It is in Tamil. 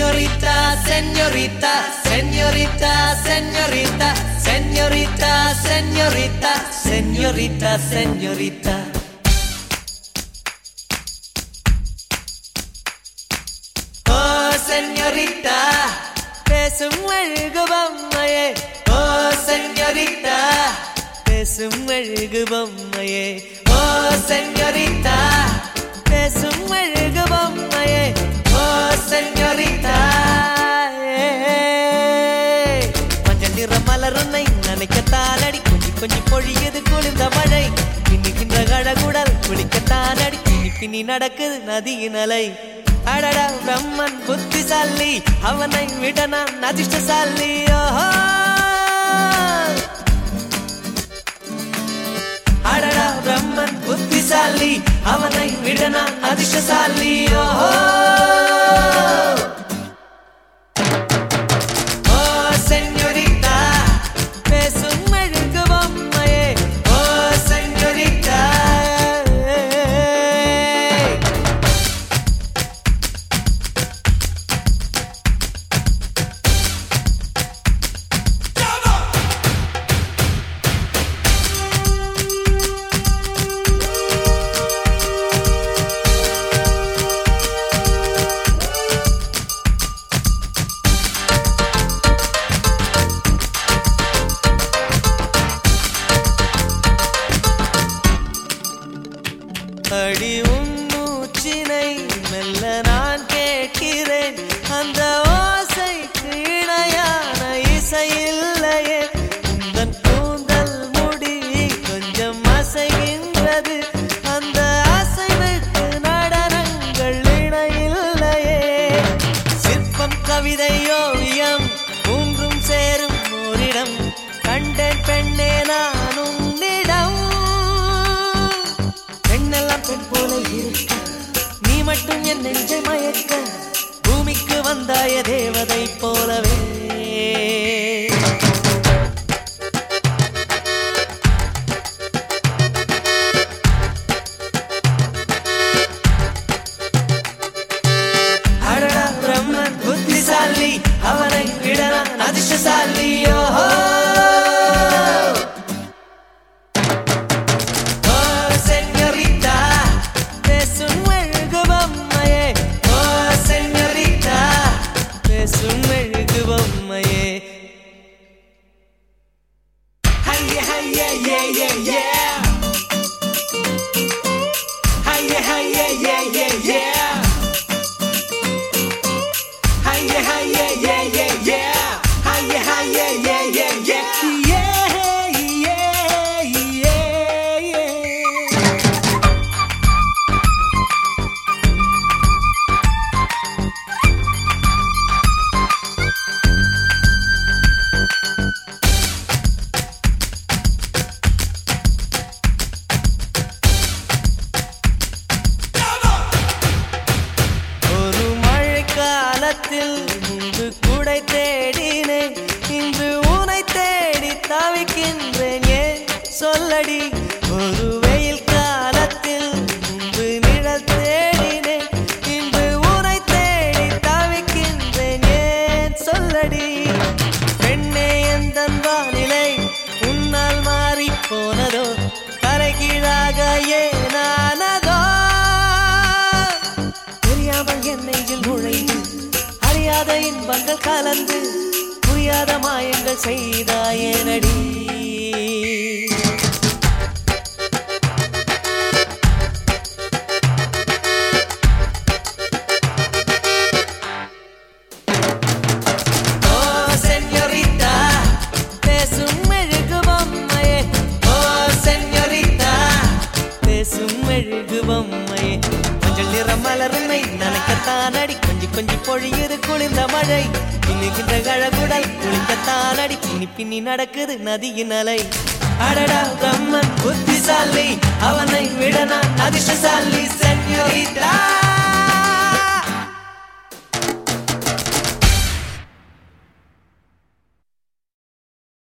señorita, señorita, señorita, señorita, señorita, señorita, señorita, señorita. Oh, señorita, beso muergo bambaye. Oh, señorita, beso muergo bambaye. Oh, señorita, beso கொஞ்சம் பொழியது குளிர்ந்த மழை. இன்னிக்கின்ற கழகுடல் குளிக்கத்தான் அடி. பின்னி நடக்குது நதியின் அலை. அடடா பிரம்மன் புத்திசாலி. அவனை விட நான் அதிர்ஷ்டசாலி. ஓஹோ! அடடா பிரம்மன் புத்திசாலி. அவனை விட நான் அதிர்ஷ்டசாலி. ஓஹோ! மூச்சினை மெல்ல நான் கேட்கிறேன். அந்த ஓசைக்கு இணையான இசை இல்லையே. உந்தன் கூந்தல் முடி கொஞ்சம் அசைகின்றது. அந்த அசைவுக்கு நடனங்கள் இணையில்லையே சிற்பம் கவிதை ஓவியம் மூன்றும் சேரும் ஓரிடம். கண்டேன் பெண்ணே நான் உன்னிடம். பெண்ணெல்லாம் பெண் போல இருக்க மட்டும் என் நெஞ்சை மயக்க பூமிக்கு வந்தாய தேவதை போலவே. yeah, yeah, yeah. காலத்தில் முன்பு குடை தேடினேன். இன்று உனை தேடி தவிக்கின்றேன். ஏன்? சொல்லடி. இன்பங்கள் கலந்து புரியாத மாயங்கள் செய்தாயனடி. ஓ பொம்மையே. மஞ்சள் நிறம் மலருமை நனைக்கத்தான் அடி. கொஞ்சி கொஞ்சி பொழியுது குளிர்ந்த மழை. பின்னுகின்ற கழகுடல் குளிக்கத்தான் அடி பின்னி பின்னி நடக்குது நதியின் அலை. அடடா பிரம்மன் புத்திசாலி அவனை விட நான் அதிர்ஷ்டசாலி செஞ்சோரிட்டா